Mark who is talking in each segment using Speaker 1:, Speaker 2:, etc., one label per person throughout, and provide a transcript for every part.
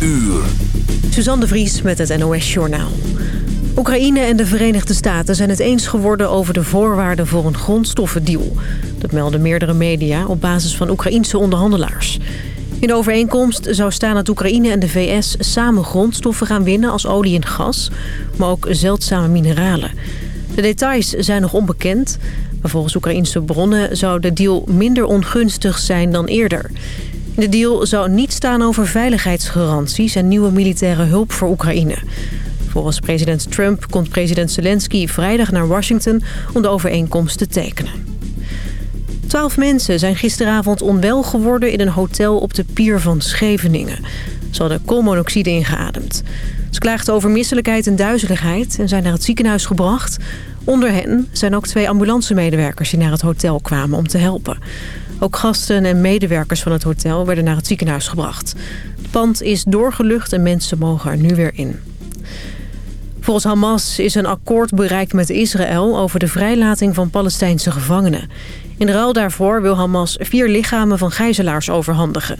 Speaker 1: uur.
Speaker 2: Suzanne de Vries met het NOS Journaal. Oekraïne en de Verenigde Staten zijn het eens geworden over de voorwaarden voor een grondstoffendeal. Dat melden meerdere media op basis van Oekraïense onderhandelaars. In de overeenkomst zou staan dat Oekraïne en de VS samen grondstoffen gaan winnen als olie en gas, maar ook zeldzame mineralen. De details zijn nog onbekend, maar volgens Oekraïense bronnen zou de deal minder ongunstig zijn dan eerder. De deal zou niet staan over veiligheidsgaranties en nieuwe militaire hulp voor Oekraïne. Volgens president Trump komt president Zelensky vrijdag naar Washington om de overeenkomst te tekenen. Twaalf mensen zijn gisteravond onwel geworden in een hotel op de pier van Scheveningen. Ze hadden koolmonoxide ingeademd. Ze klaagden over misselijkheid en duizeligheid en zijn naar het ziekenhuis gebracht. Onder hen zijn ook twee ambulancemedewerkers die naar het hotel kwamen om te helpen. Ook gasten en medewerkers van het hotel werden naar het ziekenhuis gebracht. Het pand is doorgelucht en mensen mogen er nu weer in. Volgens Hamas is een akkoord bereikt met Israël over de vrijlating van Palestijnse gevangenen. In ruil daarvoor wil Hamas vier lichamen van gijzelaars overhandigen.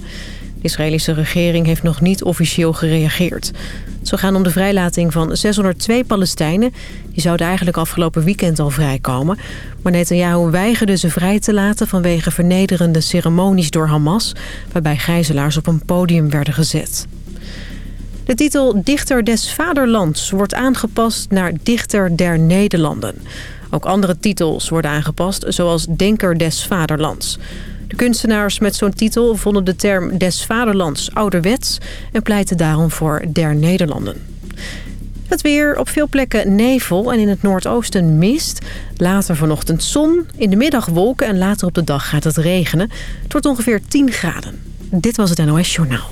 Speaker 2: De Israëlische regering heeft nog niet officieel gereageerd. Het zou gaan om de vrijlating van 602 Palestijnen. Die zouden eigenlijk afgelopen weekend al vrijkomen. Maar Netanyahu weigerde ze vrij te laten vanwege vernederende ceremonies door Hamas... waarbij gijzelaars op een podium werden gezet. De titel Dichter des Vaderlands wordt aangepast naar Dichter der Nederlanden. Ook andere titels worden aangepast, zoals Denker des Vaderlands. De kunstenaars met zo'n titel vonden de term des Vaderlands ouderwets... en pleiten daarom voor der Nederlanden. Het weer, op veel plekken nevel en in het noordoosten mist. Later vanochtend zon, in de middag wolken en later op de dag gaat het regenen. Het wordt ongeveer 10 graden. Dit was het NOS Journaal.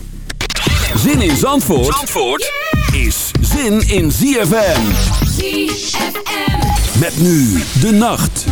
Speaker 1: Zin in Zandvoort, Zandvoort is zin in ZFM. ZFM. Met nu de nacht.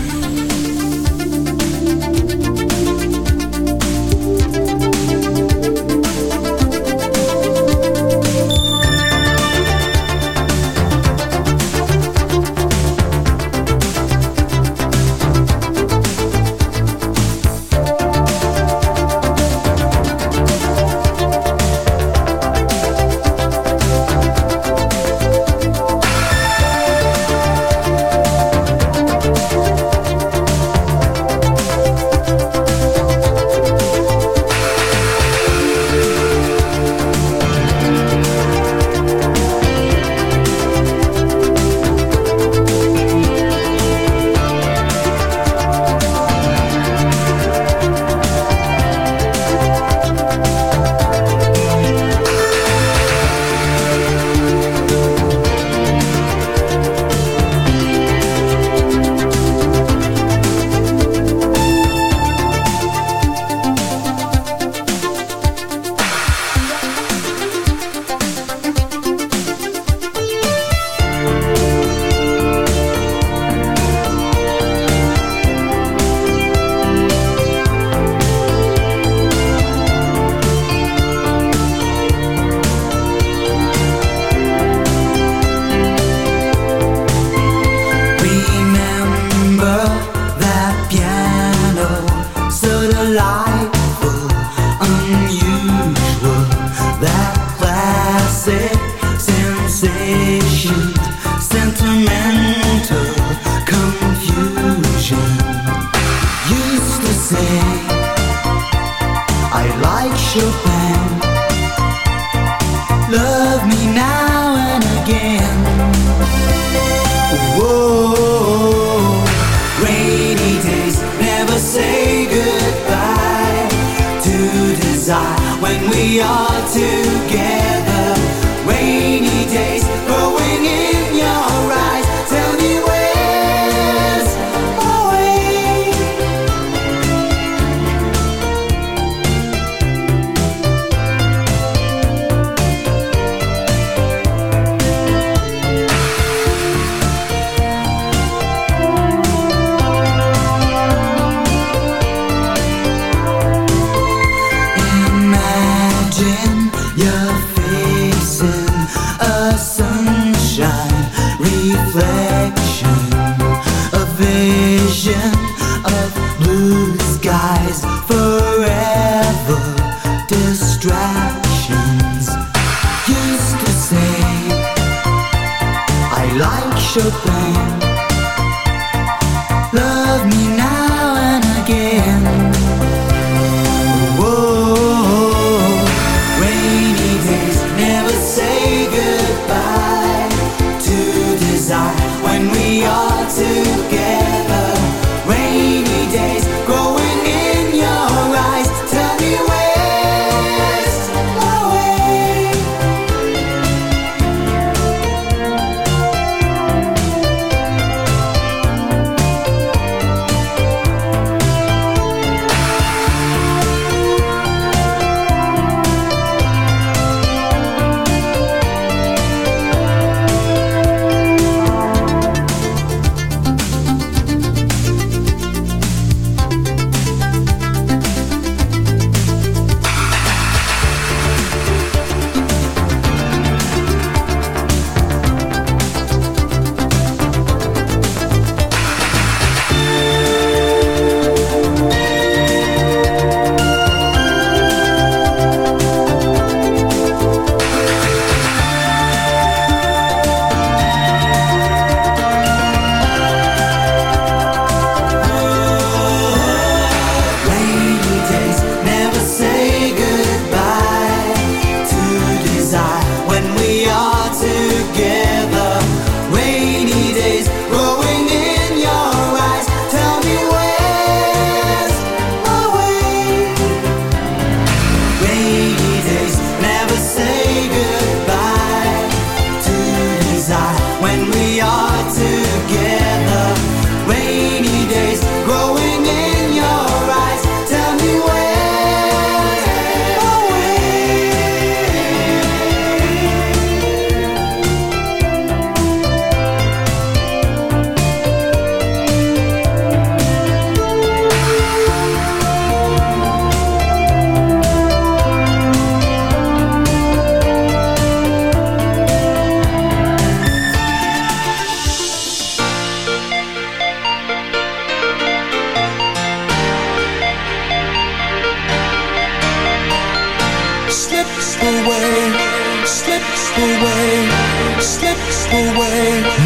Speaker 3: hacer.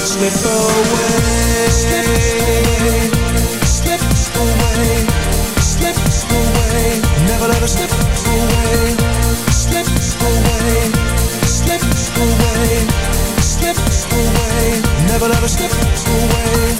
Speaker 4: could slip away. Slip, away. Slip away. Never let her slip away. Slip away. Slip away. Slip away. Never let her slip away.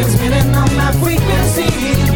Speaker 4: spinning on my frequency.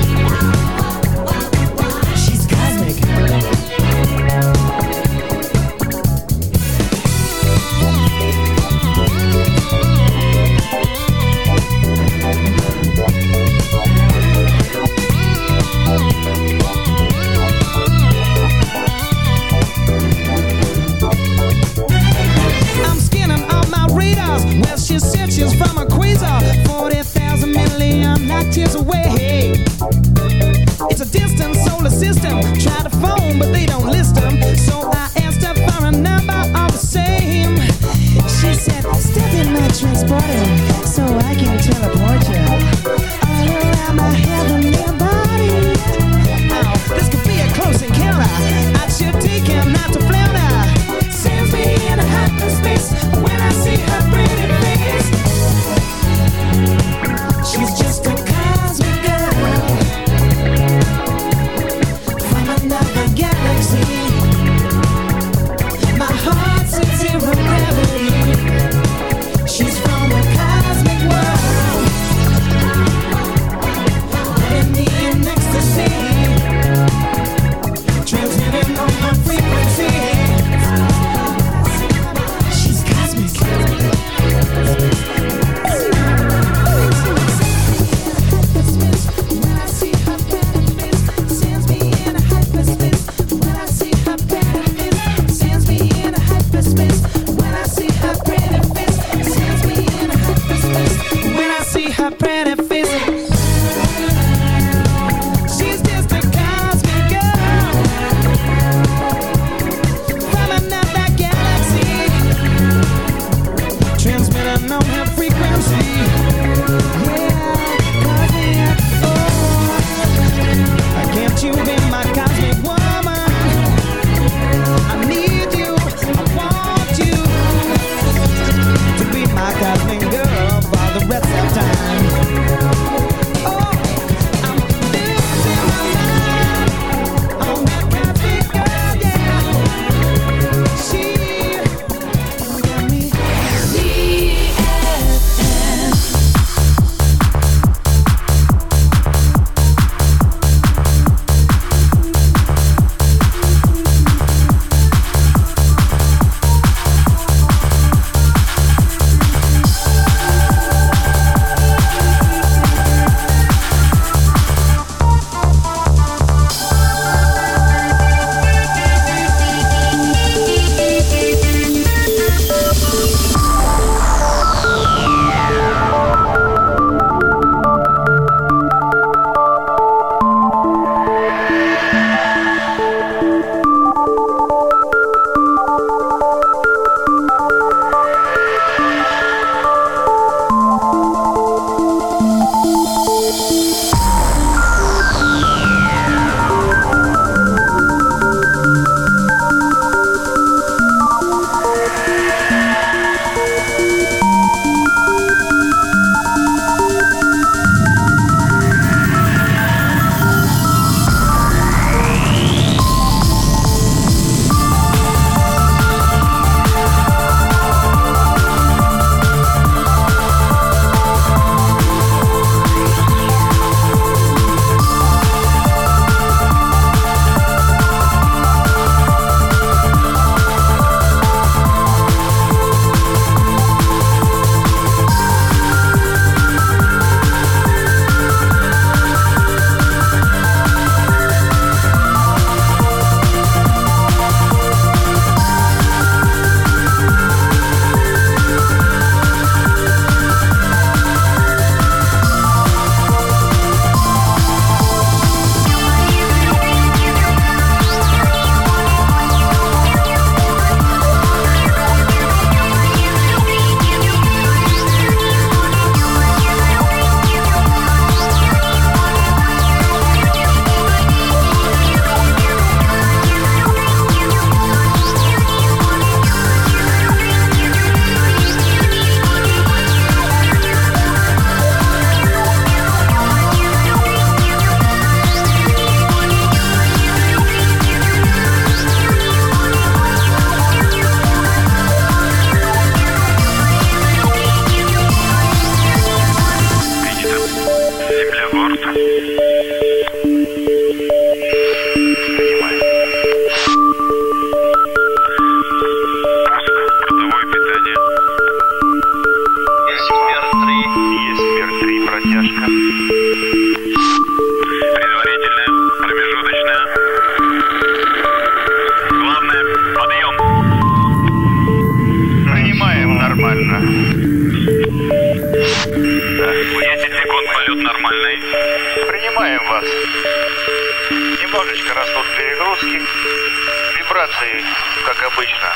Speaker 4: как обычно.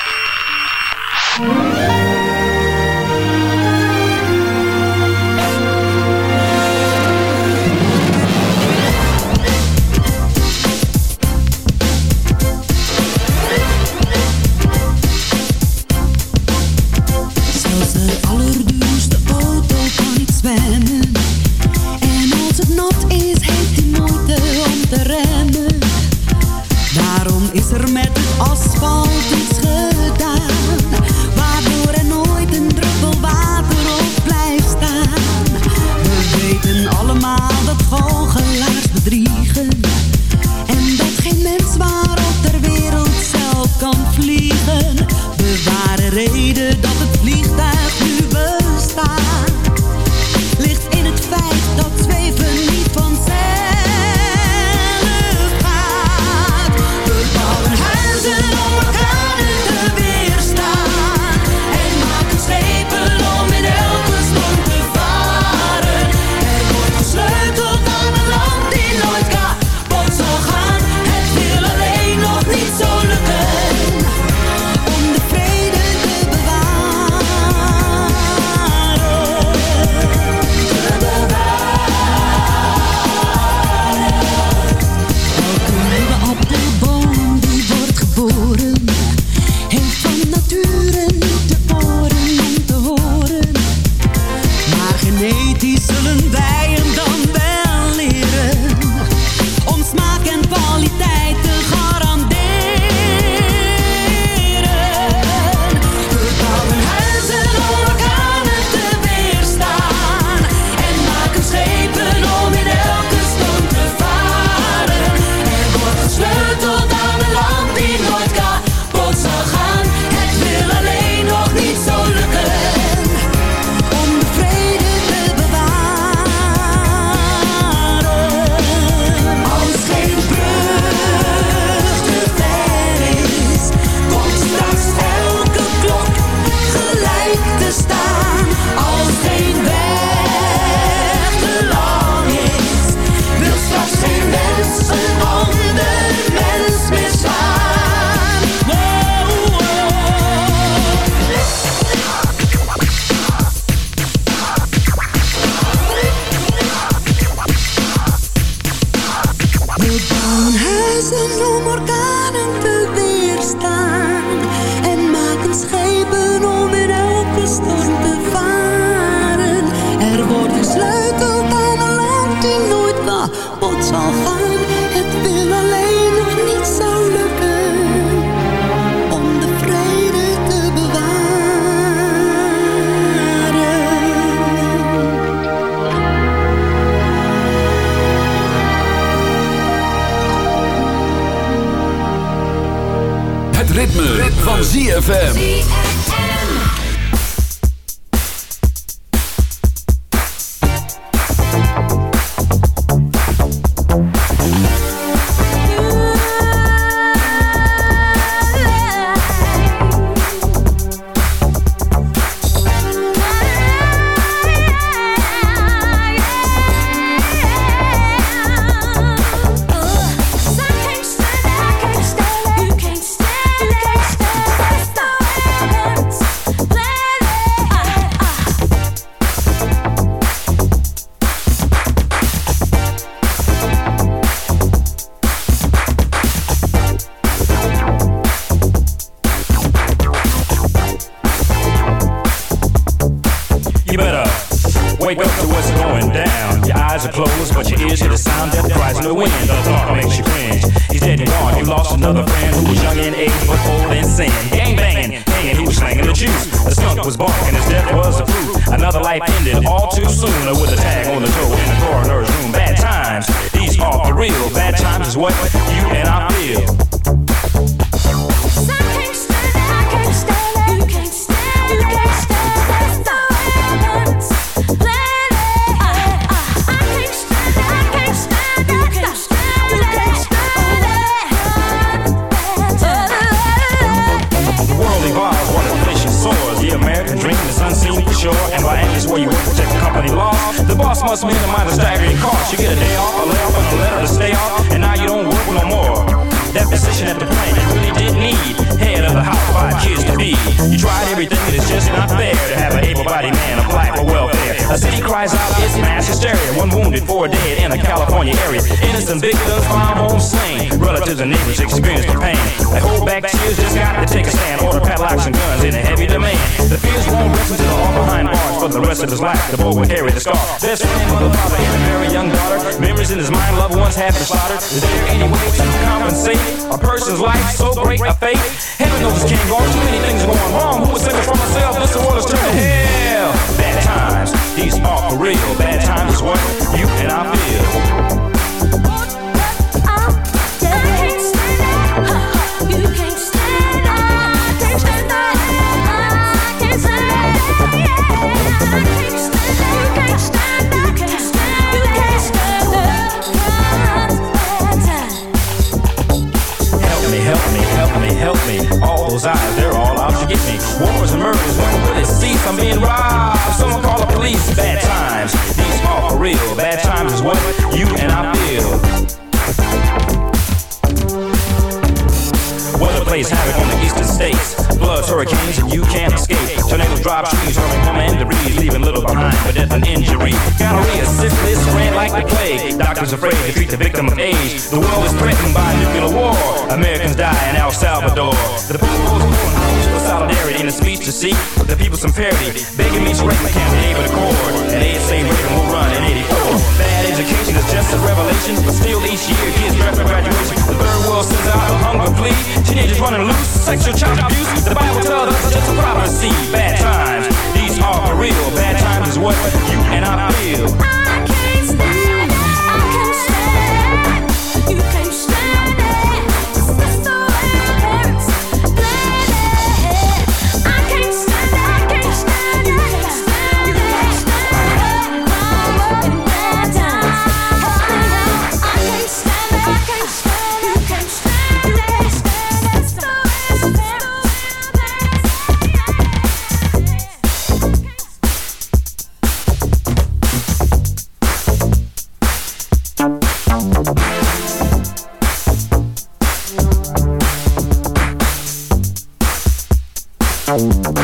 Speaker 4: Thank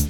Speaker 4: you.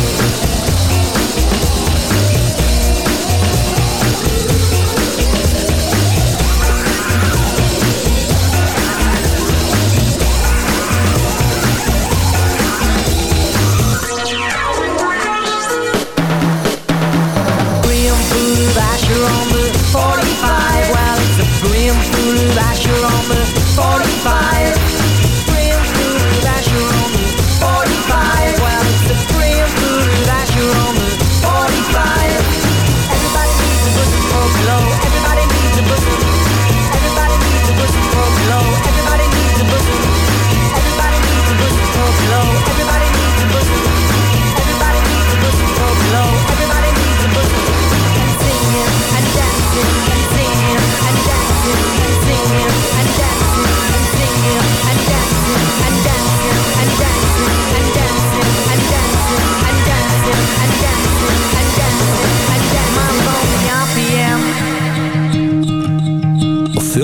Speaker 5: Swim through the basher on the
Speaker 6: 45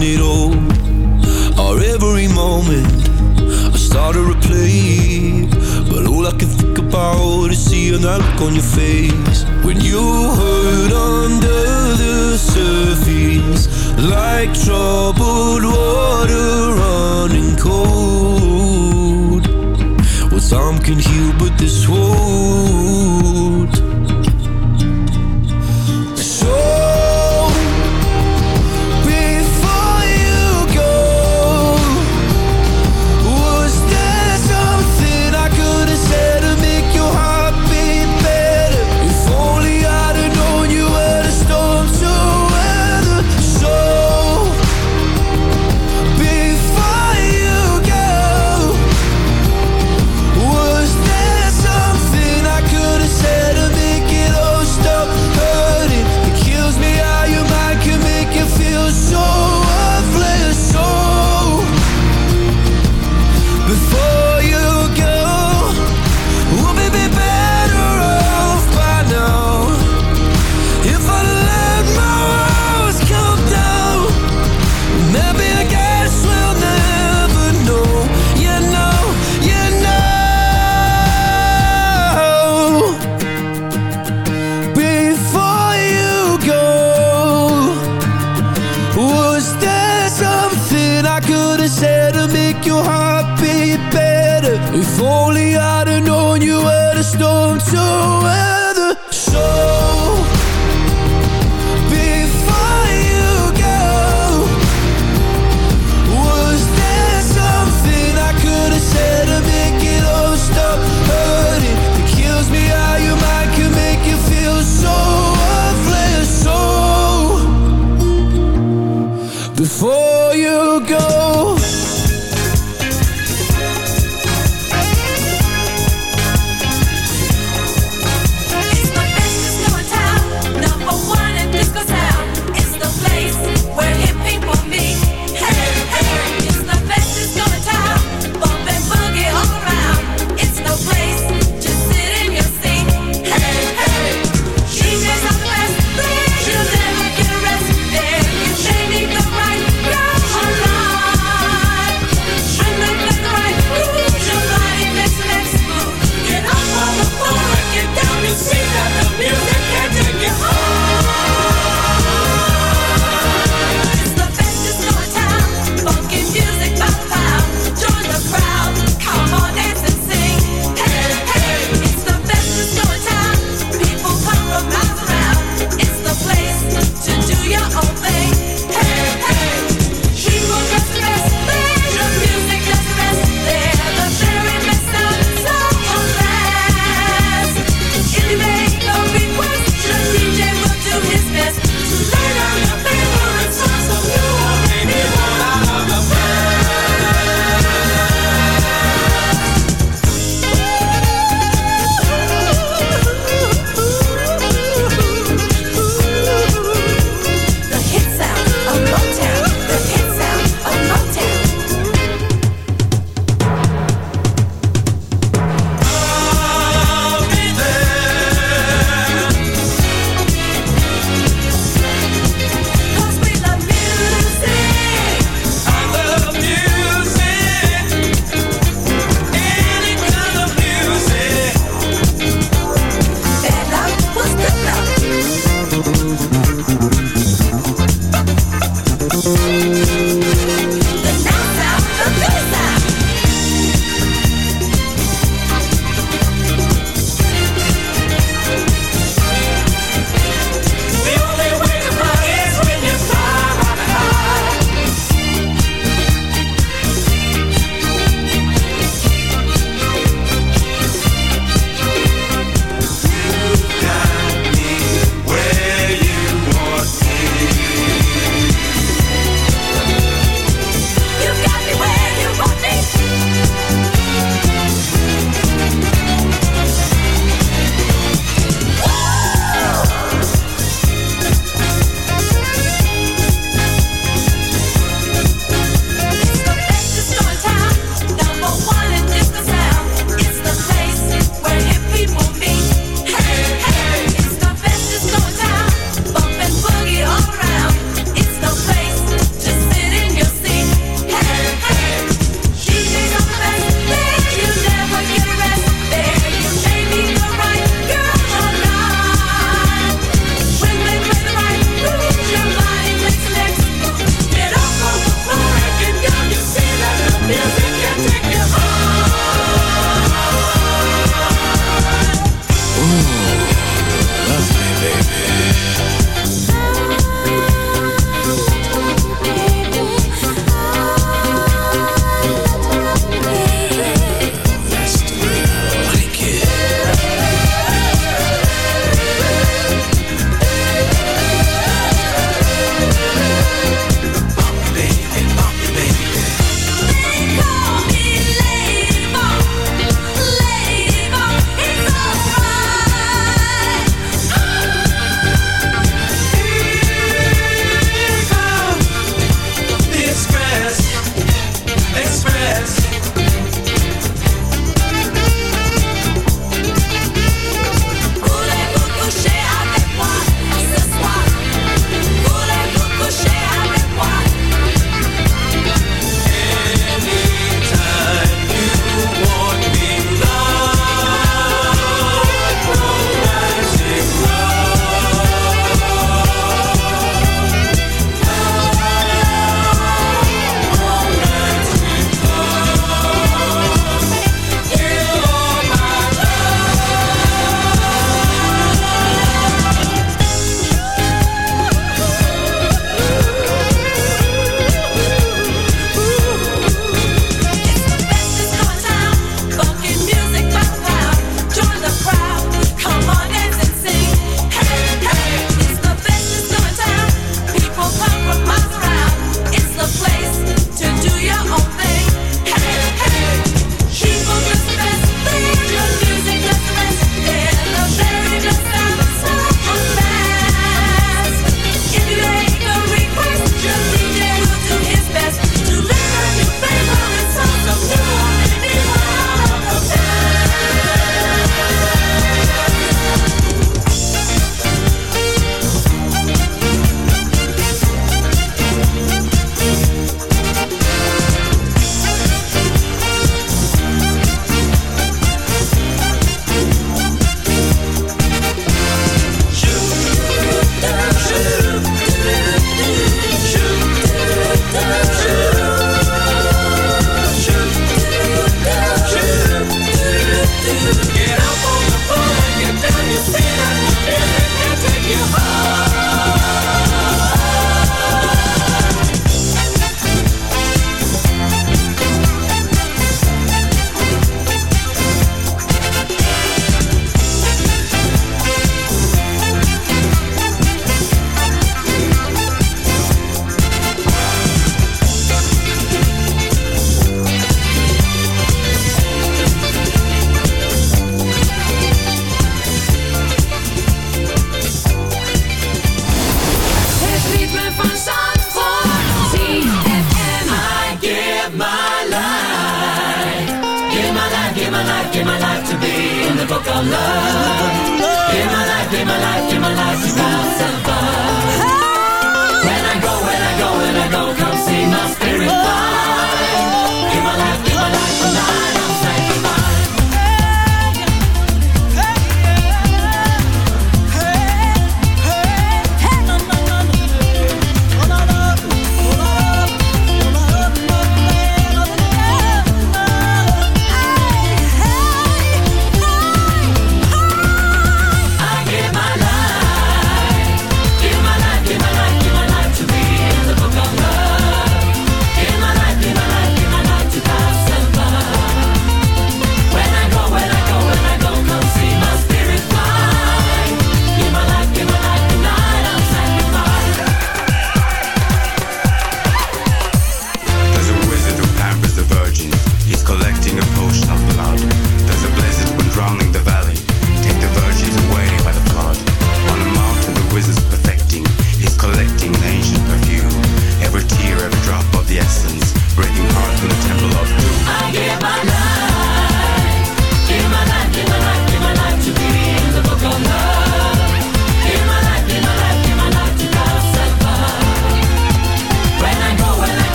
Speaker 6: at all. Or every moment I start to replay. But all I can think about Is seeing that look on your face. When you hurt under